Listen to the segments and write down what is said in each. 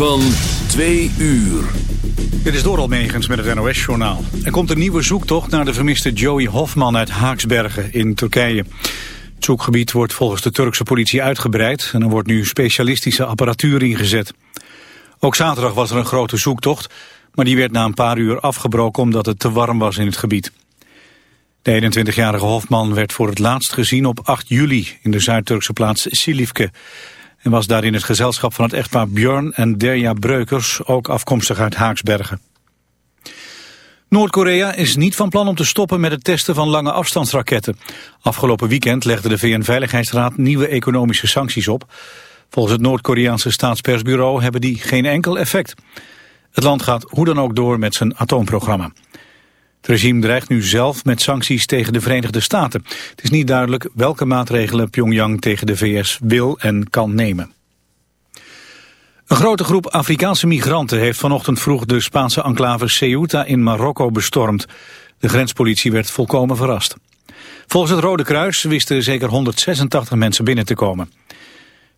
van 2 uur. Dit is Doral Megens met het NOS-journaal. Er komt een nieuwe zoektocht naar de vermiste Joey Hofman uit Haaksbergen in Turkije. Het zoekgebied wordt volgens de Turkse politie uitgebreid... en er wordt nu specialistische apparatuur ingezet. Ook zaterdag was er een grote zoektocht... maar die werd na een paar uur afgebroken omdat het te warm was in het gebied. De 21-jarige Hofman werd voor het laatst gezien op 8 juli... in de Zuid-Turkse plaats Silivke en was daar in het gezelschap van het echtpaar Björn en Derja Breukers, ook afkomstig uit Haaksbergen. Noord-Korea is niet van plan om te stoppen met het testen van lange afstandsraketten. Afgelopen weekend legde de VN-veiligheidsraad nieuwe economische sancties op. Volgens het Noord-Koreaanse staatspersbureau hebben die geen enkel effect. Het land gaat hoe dan ook door met zijn atoomprogramma. Het regime dreigt nu zelf met sancties tegen de Verenigde Staten. Het is niet duidelijk welke maatregelen Pyongyang tegen de VS wil en kan nemen. Een grote groep Afrikaanse migranten heeft vanochtend vroeg de Spaanse enclave Ceuta in Marokko bestormd. De grenspolitie werd volkomen verrast. Volgens het Rode Kruis wisten zeker 186 mensen binnen te komen.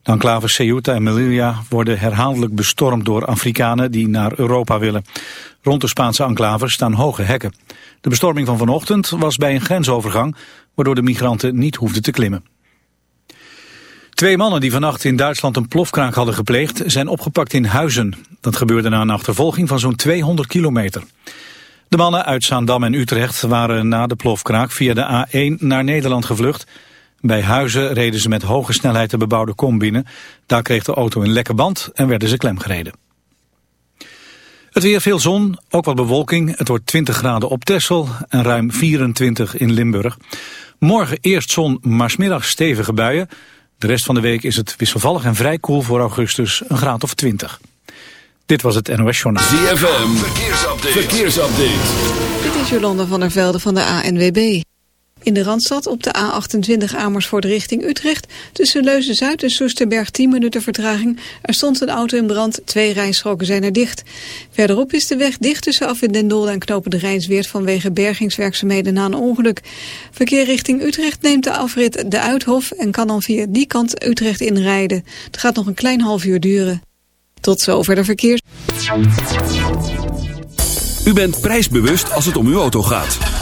De enclave Ceuta en Melilla worden herhaaldelijk bestormd door Afrikanen die naar Europa willen. Rond de Spaanse enclave staan hoge hekken. De bestorming van vanochtend was bij een grensovergang, waardoor de migranten niet hoefden te klimmen. Twee mannen die vannacht in Duitsland een plofkraak hadden gepleegd zijn opgepakt in Huizen. Dat gebeurde na een achtervolging van zo'n 200 kilometer. De mannen uit Zaandam en Utrecht waren na de plofkraak via de A1 naar Nederland gevlucht. Bij Huizen reden ze met hoge snelheid de bebouwde kom binnen. Daar kreeg de auto een lekke band en werden ze klemgereden. Het weer veel zon, ook wat bewolking. Het wordt 20 graden op Texel en ruim 24 in Limburg. Morgen eerst zon, maar smiddag stevige buien. De rest van de week is het wisselvallig en vrij koel voor augustus, een graad of 20. Dit was het NOS Journaal. ZFM, verkeersupdate. verkeersupdate. Dit is Jolanda van der Velde van de ANWB. In de Randstad op de A28 Amersfoort richting Utrecht... tussen Leuzen-Zuid en Soesterberg 10 minuten vertraging. Er stond een auto in brand, twee rijstroken zijn er dicht. Verderop is de weg dicht tussen af in Den Dolde en Knopen de Rijnsweert... vanwege bergingswerkzaamheden na een ongeluk. Verkeer richting Utrecht neemt de afrit de Uithof... en kan dan via die kant Utrecht inrijden. Het gaat nog een klein half uur duren. Tot zover de verkeers. U bent prijsbewust als het om uw auto gaat.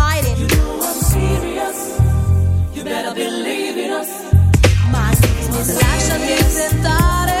better believe in us. My sickness, I shall get started.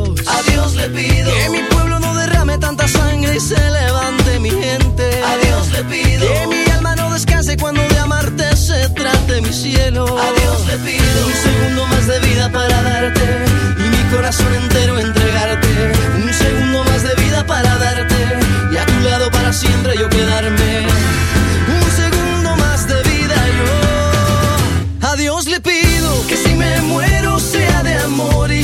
A Dios le pido que mi pueblo no derrame tanta sangre y se levante mi gente. A Dios le pido que mi alma no descanse cuando de amarte se trate mi cielo. A Dios le pido un segundo más de vida para darte y mi corazón entero entregarte. Un segundo más de vida para darte y a tu lado para siempre yo quedarme. Un segundo más de vida yo. A Dios le pido que si me muero sea de amor y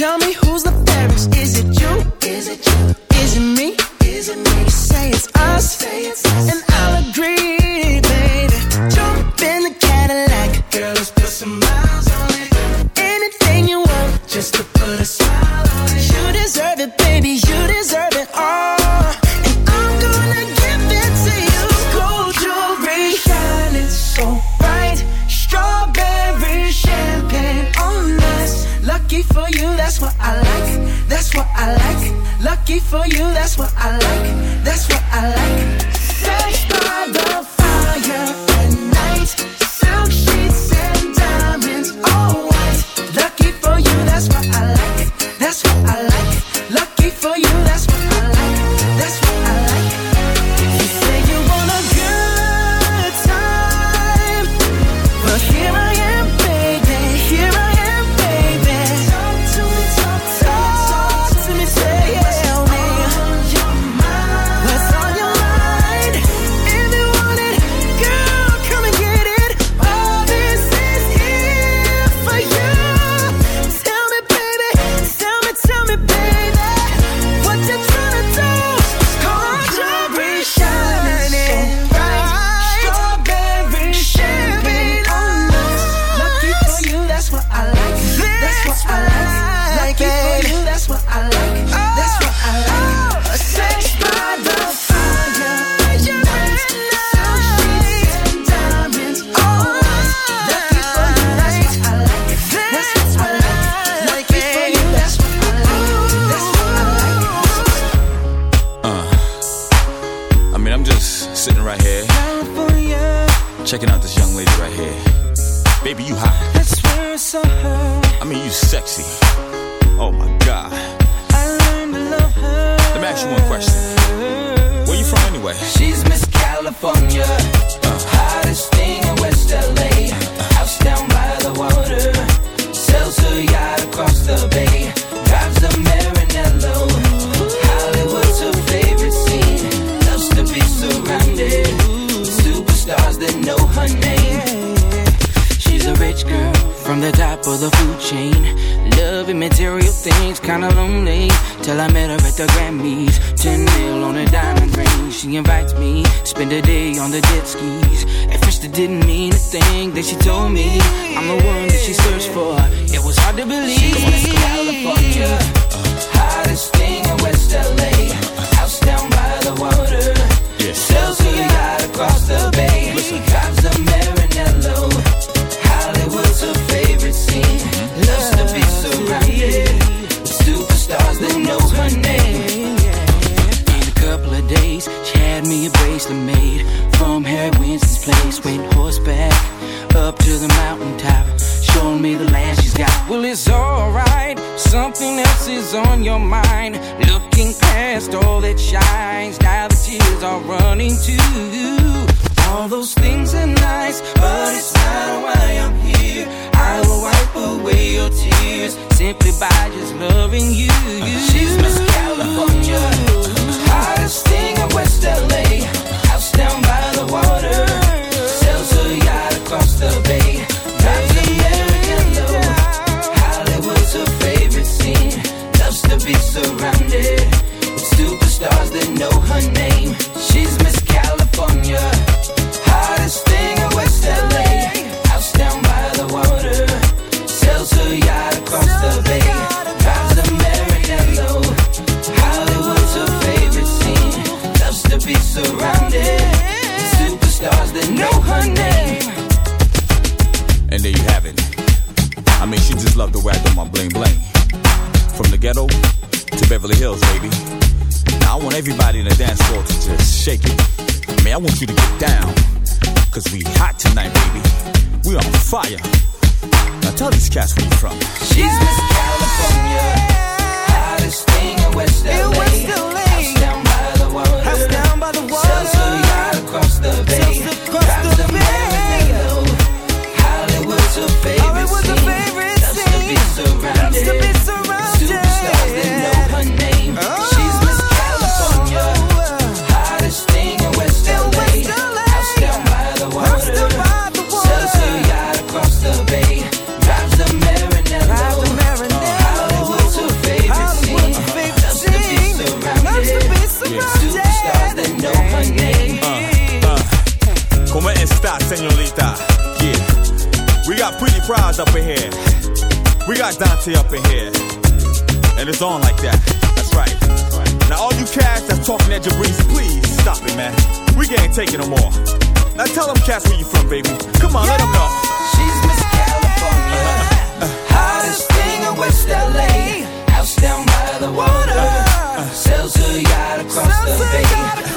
Tell me who's the Dante up in here. And it's on like that. That's right. Now all you cats that's talking at Jabrizi, please stop it, man. We can't take it no more. Now tell them cats where you from, baby. Come on, let them know. She's Miss California, uh-huh. hottest thing in West LA. House down by the water, uh-huh. sells her yacht across the bay.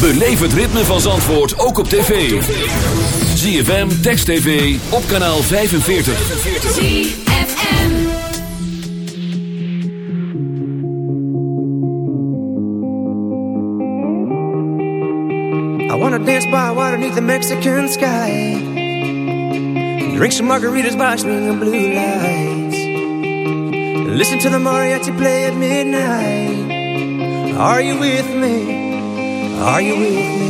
Beleef het ritme van Zandvoort ook op tv. ZFM, Text TV, op kanaal 45. I wanna dance by water beneath the Mexican sky. Drink some margaritas by swinging blue lights. Listen to the mariachi play at midnight. Are you with me? Are you with me?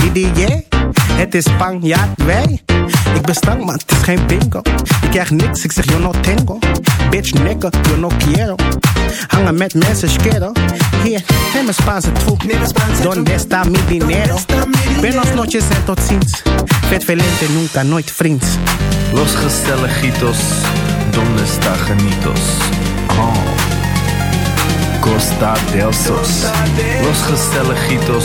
di, di, yeah. Het is Spanjaard, wij. Ik ben stank, maar het is geen bingo. Ik krijg niks, ik zeg yo no tengo. Bitch, nigga, yo no quiero. Hangen met mensen, schero. Hier, neem een Spaanse troep. Donde está mi dinero? Buenos noches en tot ziens. Vet velente, nunca, nooit vriends. Los gezelligitos, donde está genitos? Oh. Costa del Sos. Los gezelligitos,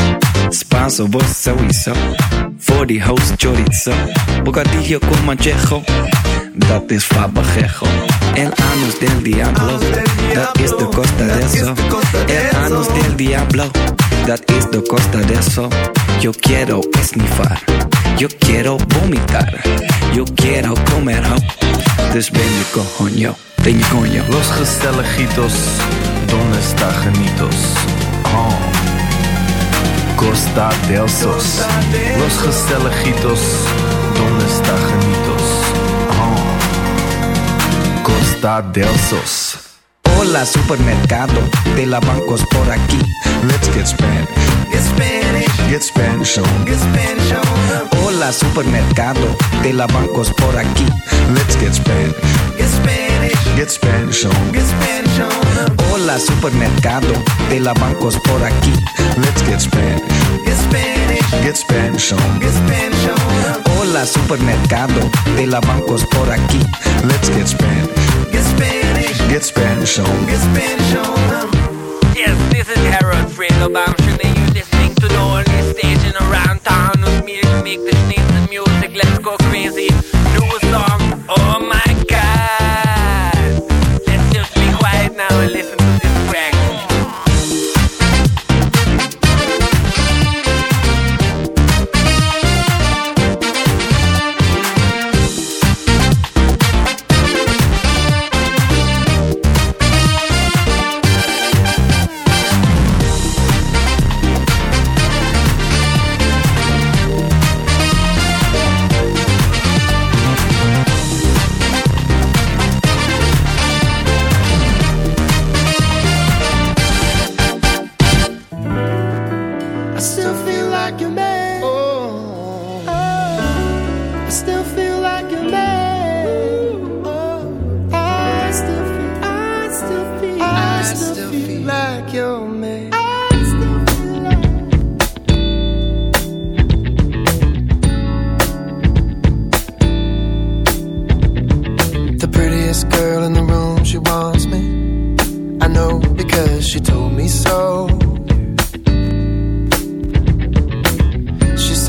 Spanso, vos sowieso. Voor die host chorizo. Bocadillo con manchejo. Dat is fabajejo. El anus del diablo. Dat is de costa de eso. El anus del diablo. Dat is de costa de eso. Yo quiero esnifar. Yo quiero vomitar. Yo quiero comer ho. Dus ben coño. Ben coño. Los gezelligitos, donde está genitos? Oh. Costa del Sos. Los gezelligitos, donde está genitos? Oh. Costa del Sos. Hola supermercado de la bancos por aquí. Let's get Spanish. Get Spanish. Get Spanish on. Get Spanish on. Hola supermercado de la bancos por aquí. Let's get Spanish. Get Spanish. Get Spanish on. Get Spanish on. 'em. Hola supermercado de la bancos por aquí. Let's get Spanish. Get Spanish. Get Spanish on. Get Spanish on. 'em. Hola supermercado de la bancos por aquí. Let's get Spanish. Get Spanish. Get Spanish on. Get Spanish on. 'em. Yes, this is Harold Fredo Bamshin and you're listening to the only station around town with me to make the sneeze the music. Let's go crazy. New a song. Oh my now and listen to this